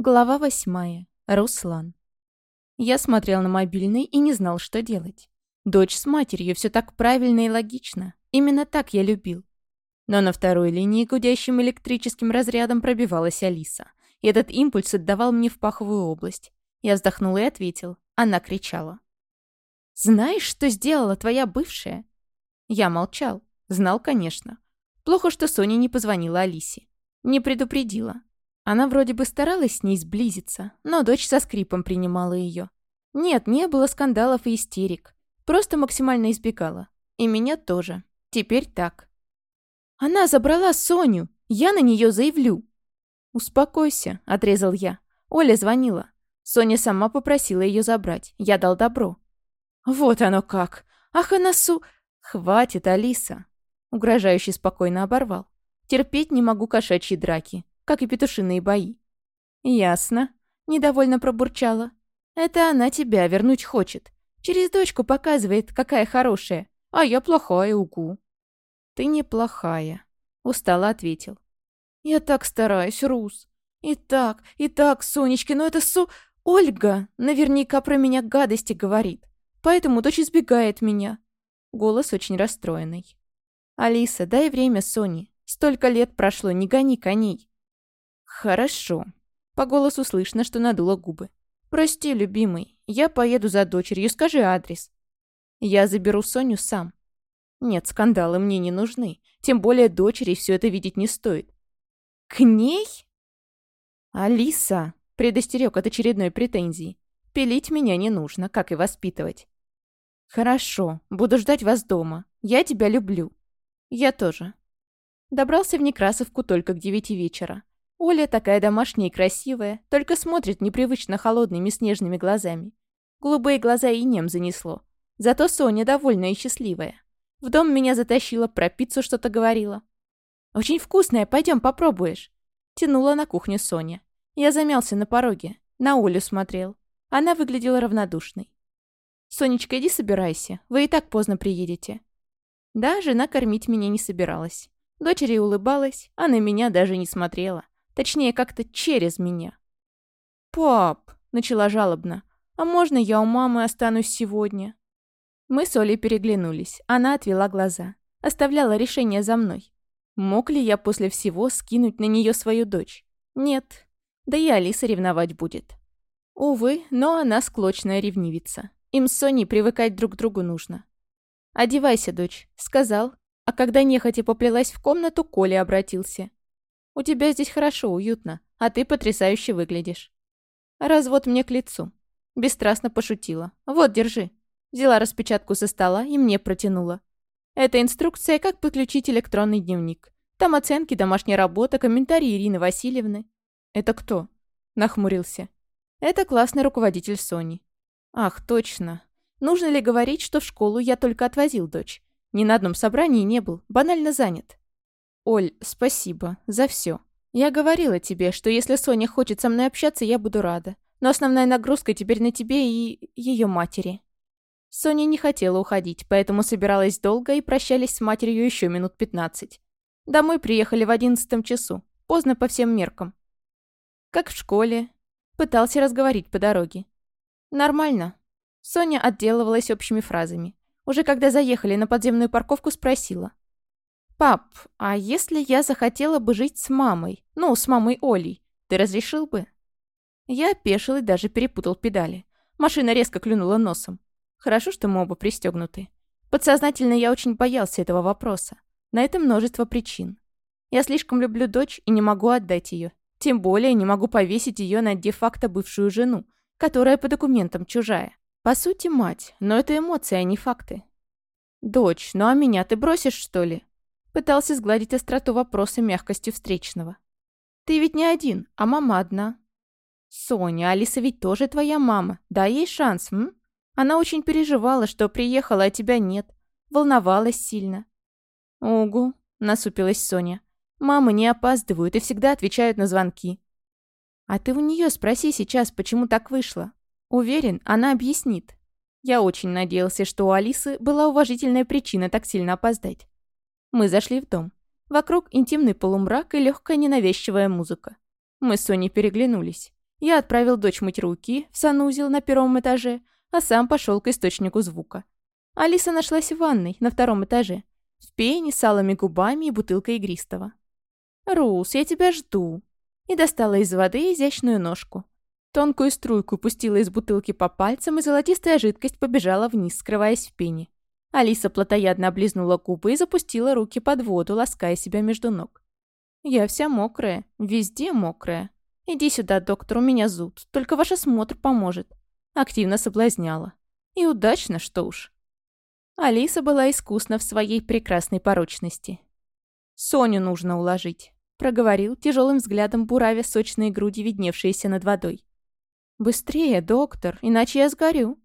Глава восьмая. Руслан. Я смотрел на мобильный и не знал, что делать. Дочь с матерью, все так правильно и логично. Именно так я любил. Но на второй линии гудящим электрическим разрядом пробивалась Алиса. И этот импульс отдавал мне в паховую область. Я вздохнул и ответил. Она кричала. «Знаешь, что сделала твоя бывшая?» Я молчал. Знал, конечно. Плохо, что Соня не позвонила Алисе. Не предупредила. Она вроде бы старалась с ней сблизиться, но дочь со скрипом принимала ее. Нет, не было скандалов и истерик. Просто максимально избегала. И меня тоже. Теперь так. Она забрала Соню. Я на нее заявлю. «Успокойся», — отрезал я. Оля звонила. Соня сама попросила ее забрать. Я дал добро. «Вот оно как! Ах, она су...» «Хватит, Алиса!» Угрожающе спокойно оборвал. «Терпеть не могу кошачьи драки как и петушиные бои. «Ясно», — недовольно пробурчала. «Это она тебя вернуть хочет. Через дочку показывает, какая хорошая, а я плохая, угу». «Ты неплохая», — устало ответил. «Я так стараюсь, Рус. И так, и так, Сонечки, но это Су... Ольга наверняка про меня гадости говорит, поэтому дочь избегает меня». Голос очень расстроенный. «Алиса, дай время Соне. Столько лет прошло, не гони коней. «Хорошо». По голосу слышно, что надула губы. «Прости, любимый, я поеду за дочерью, скажи адрес». «Я заберу Соню сам». «Нет, скандалы мне не нужны, тем более дочери все это видеть не стоит». «К ней?» «Алиса», — предостерег от очередной претензии, «пилить меня не нужно, как и воспитывать». «Хорошо, буду ждать вас дома. Я тебя люблю». «Я тоже». Добрался в Некрасовку только к девяти вечера. Оля такая домашняя и красивая, только смотрит непривычно холодными снежными глазами. Голубые глаза и нем занесло. Зато Соня довольная и счастливая. В дом меня затащила, про пиццу что-то говорила. «Очень вкусная, пойдем попробуешь». Тянула на кухню Соня. Я замялся на пороге, на Олю смотрел. Она выглядела равнодушной. «Сонечка, иди собирайся, вы и так поздно приедете». Да, жена кормить меня не собиралась. Дочери улыбалась, а на меня даже не смотрела. Точнее, как-то через меня. «Пап!» — начала жалобно. «А можно я у мамы останусь сегодня?» Мы с Олей переглянулись. Она отвела глаза. Оставляла решение за мной. Мог ли я после всего скинуть на нее свою дочь? Нет. Да и Алиса ревновать будет. Увы, но она склочная ревнивица. Им с Соней привыкать друг к другу нужно. «Одевайся, дочь», — сказал. А когда нехотя поплелась в комнату, Коля обратился. У тебя здесь хорошо, уютно, а ты потрясающе выглядишь. Развод мне к лицу. Бесстрастно пошутила. Вот, держи. Взяла распечатку со стола и мне протянула. Это инструкция, как подключить электронный дневник. Там оценки, домашняя работа, комментарии Ирины Васильевны. Это кто? Нахмурился. Это классный руководитель Сони. Ах, точно. Нужно ли говорить, что в школу я только отвозил дочь? Ни на одном собрании не был, банально занят. «Оль, спасибо за все. Я говорила тебе, что если Соня хочет со мной общаться, я буду рада. Но основная нагрузка теперь на тебе и ее матери». Соня не хотела уходить, поэтому собиралась долго и прощались с матерью еще минут пятнадцать. Домой приехали в одиннадцатом часу, поздно по всем меркам. Как в школе. Пытался разговорить по дороге. Нормально. Соня отделывалась общими фразами. Уже когда заехали на подземную парковку, спросила. «Пап, а если я захотела бы жить с мамой? Ну, с мамой Олей. Ты разрешил бы?» Я опешил и даже перепутал педали. Машина резко клюнула носом. Хорошо, что мы оба пристегнуты. Подсознательно я очень боялся этого вопроса. На это множество причин. Я слишком люблю дочь и не могу отдать ее. Тем более не могу повесить ее на де-факто бывшую жену, которая по документам чужая. По сути, мать, но это эмоции, а не факты. «Дочь, ну а меня ты бросишь, что ли?» Пытался сгладить остроту вопроса мягкостью встречного. «Ты ведь не один, а мама одна». «Соня, Алиса ведь тоже твоя мама. Дай ей шанс, м? Она очень переживала, что приехала, а тебя нет. Волновалась сильно». «Угу», — насупилась Соня. «Мамы не опаздывают и всегда отвечают на звонки». «А ты у нее спроси сейчас, почему так вышло. Уверен, она объяснит». Я очень надеялся, что у Алисы была уважительная причина так сильно опоздать. Мы зашли в дом. Вокруг интимный полумрак и легкая ненавязчивая музыка. Мы с Соней переглянулись. Я отправил дочь мыть руки в санузел на первом этаже, а сам пошел к источнику звука. Алиса нашлась в ванной на втором этаже, в пене, с алыми губами и бутылкой игристого. «Рус, я тебя жду!» И достала из воды изящную ножку. Тонкую струйку пустила из бутылки по пальцам, и золотистая жидкость побежала вниз, скрываясь в пене. Алиса плотоядно облизнула губы и запустила руки под воду, лаская себя между ног. «Я вся мокрая, везде мокрая. Иди сюда, доктор, у меня зуд, только ваш осмотр поможет». Активно соблазняла. И удачно, что уж. Алиса была искусна в своей прекрасной порочности. «Соню нужно уложить», — проговорил, тяжелым взглядом буравя сочные груди, видневшиеся над водой. «Быстрее, доктор, иначе я сгорю».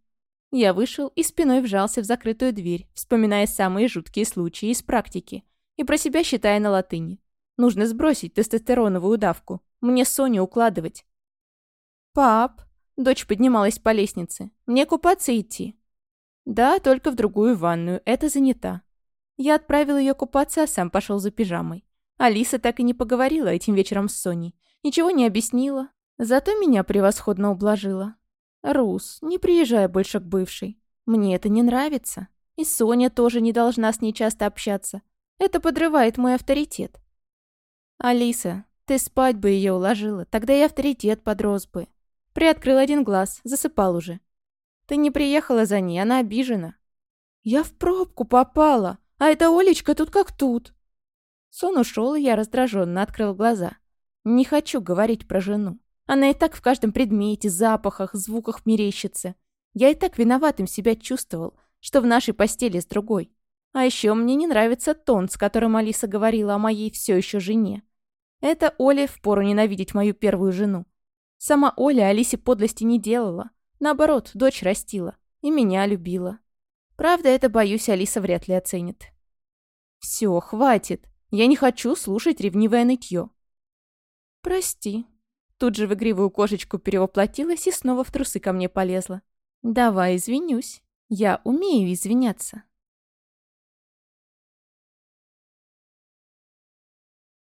Я вышел и спиной вжался в закрытую дверь, вспоминая самые жуткие случаи из практики и про себя считая на латыни. Нужно сбросить тестостероновую давку. Мне Соню укладывать. «Пап!» — дочь поднималась по лестнице. «Мне купаться идти?» Да, только в другую ванную, это занята. Я отправил ее купаться, а сам пошел за пижамой. Алиса так и не поговорила этим вечером с Соней. Ничего не объяснила. Зато меня превосходно ублажила. «Рус, не приезжай больше к бывшей. Мне это не нравится. И Соня тоже не должна с ней часто общаться. Это подрывает мой авторитет». «Алиса, ты спать бы ее уложила, тогда и авторитет подрос бы». Приоткрыл один глаз, засыпал уже. Ты не приехала за ней, она обижена». «Я в пробку попала, а эта Олечка тут как тут». Сон ушел, я раздраженно открыл глаза. Не хочу говорить про жену. Она и так в каждом предмете, запахах, звуках мерещится. Я и так виноватым себя чувствовал, что в нашей постели с другой. А еще мне не нравится тон, с которым Алиса говорила о моей все еще жене. Это Оле впору ненавидеть мою первую жену. Сама Оля Алисе подлости не делала. Наоборот, дочь растила. И меня любила. Правда, это, боюсь, Алиса вряд ли оценит. Все, хватит. Я не хочу слушать ревнивое нытье. Прости. Тут же в игривую кошечку перевоплотилась и снова в трусы ко мне полезла. Давай извинюсь. Я умею извиняться.